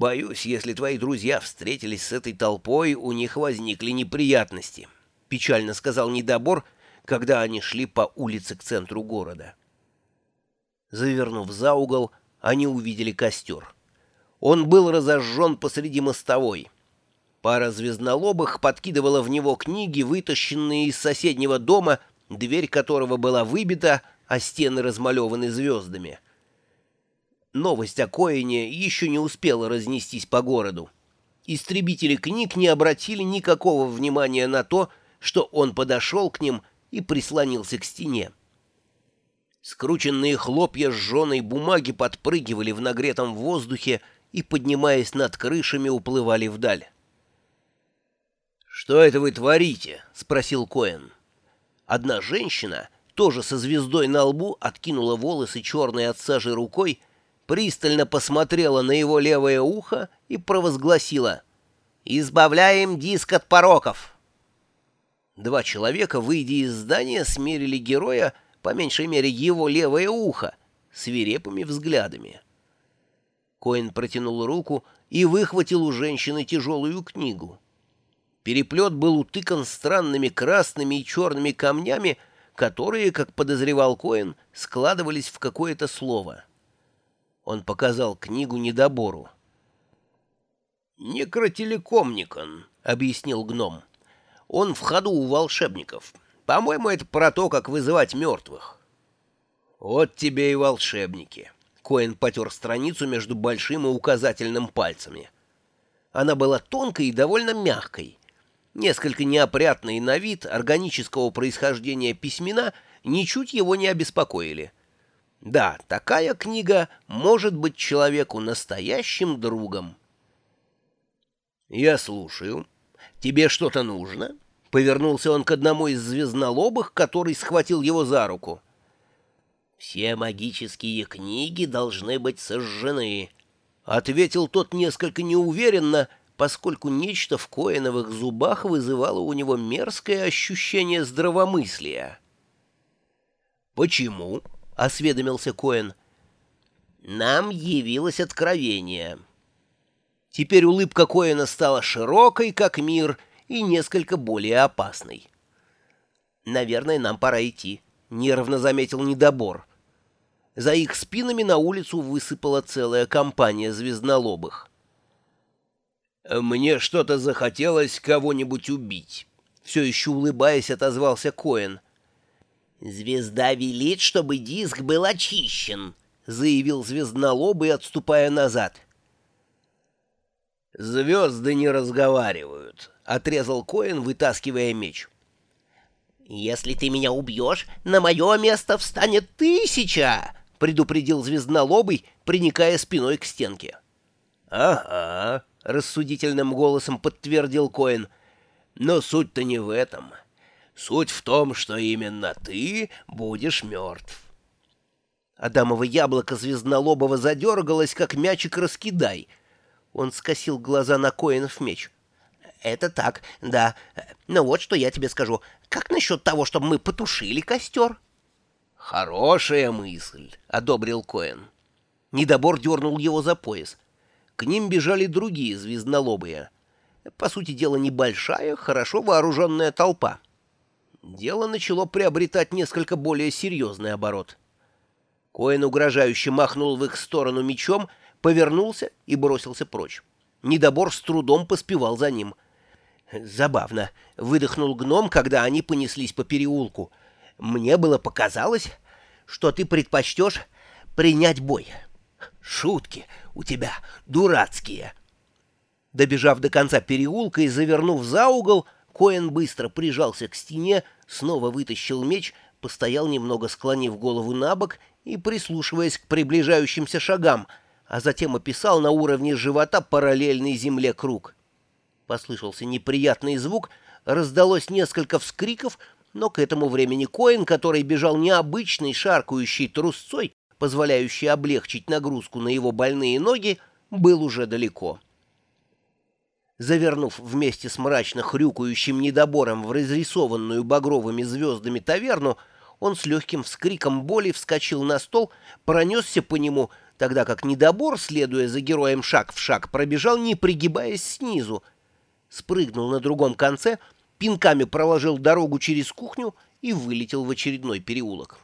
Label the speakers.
Speaker 1: «Боюсь, если твои друзья встретились с этой толпой, у них возникли неприятности», — печально сказал недобор, когда они шли по улице к центру города. Завернув за угол, они увидели костер. Он был разожжен посреди мостовой. Пара звезднолобых подкидывала в него книги, вытащенные из соседнего дома, дверь которого была выбита, а стены размалеваны звездами. Новость о Коине еще не успела разнестись по городу. Истребители книг не обратили никакого внимания на то, что он подошел к ним и прислонился к стене. Скрученные хлопья сжженной бумаги подпрыгивали в нагретом воздухе и, поднимаясь над крышами, уплывали вдаль. «Что это вы творите?» — спросил Коэн. Одна женщина, тоже со звездой на лбу, откинула волосы черной от сажи рукой, пристально посмотрела на его левое ухо и провозгласила «Избавляем диск от пороков!» Два человека, выйдя из здания, смерили героя, по меньшей мере его левое ухо, свирепыми взглядами. Коин протянул руку и выхватил у женщины тяжелую книгу. Переплет был утыкан странными красными и черными камнями, которые, как подозревал Коин, складывались в какое-то слово. Он показал книгу недобору. «Некротелекомникон», — объяснил гном. «Он в ходу у волшебников. По-моему, это про то, как вызывать мертвых». «Вот тебе и волшебники». Коэн потер страницу между большим и указательным пальцами. Она была тонкой и довольно мягкой. Несколько неопрятные на вид органического происхождения письмена ничуть его не обеспокоили. Да, такая книга может быть человеку настоящим другом. «Я слушаю. Тебе что-то нужно?» Повернулся он к одному из звезднолобых, который схватил его за руку. «Все магические книги должны быть сожжены», — ответил тот несколько неуверенно, — поскольку нечто в коиновых зубах вызывало у него мерзкое ощущение здравомыслия. «Почему?» — осведомился Коэн. «Нам явилось откровение». Теперь улыбка Коэна стала широкой, как мир, и несколько более опасной. «Наверное, нам пора идти», — нервно заметил недобор. За их спинами на улицу высыпала целая компания звезднолобых. «Мне что-то захотелось кого-нибудь убить», — все еще улыбаясь, отозвался Коэн. «Звезда велит, чтобы диск был очищен», — заявил звезднолобый, отступая назад. «Звезды не разговаривают», — отрезал Коэн, вытаскивая меч. «Если ты меня убьешь, на мое место встанет тысяча!» — предупредил звезднолобый, приникая спиной к стенке. «Ага», — рассудительным голосом подтвердил Коэн. «Но суть-то не в этом. Суть в том, что именно ты будешь мертв». Адамово яблоко звезднолобого задергалось, как мячик-раскидай. Он скосил глаза на Коэнов меч. «Это так, да. Но вот что я тебе скажу. Как насчет того, чтобы мы потушили костер?» «Хорошая мысль», — одобрил Коэн. Недобор дернул его за пояс. К ним бежали другие звезднолобые. По сути дела, небольшая, хорошо вооруженная толпа. Дело начало приобретать несколько более серьезный оборот. Коэн угрожающе махнул в их сторону мечом, повернулся и бросился прочь. Недобор с трудом поспевал за ним. «Забавно», — выдохнул гном, когда они понеслись по переулку. «Мне было показалось, что ты предпочтешь принять бой». Шутки у тебя дурацкие. Добежав до конца переулка и завернув за угол, Коэн быстро прижался к стене, снова вытащил меч, постоял немного склонив голову на бок и прислушиваясь к приближающимся шагам, а затем описал на уровне живота параллельный земле круг. Послышался неприятный звук, раздалось несколько вскриков, но к этому времени Коэн, который бежал необычной шаркающей трусцой, позволяющий облегчить нагрузку на его больные ноги, был уже далеко. Завернув вместе с мрачно хрюкающим недобором в разрисованную багровыми звездами таверну, он с легким вскриком боли вскочил на стол, пронесся по нему, тогда как недобор, следуя за героем шаг в шаг, пробежал, не пригибаясь снизу. Спрыгнул на другом конце, пинками проложил дорогу через кухню и вылетел в очередной переулок.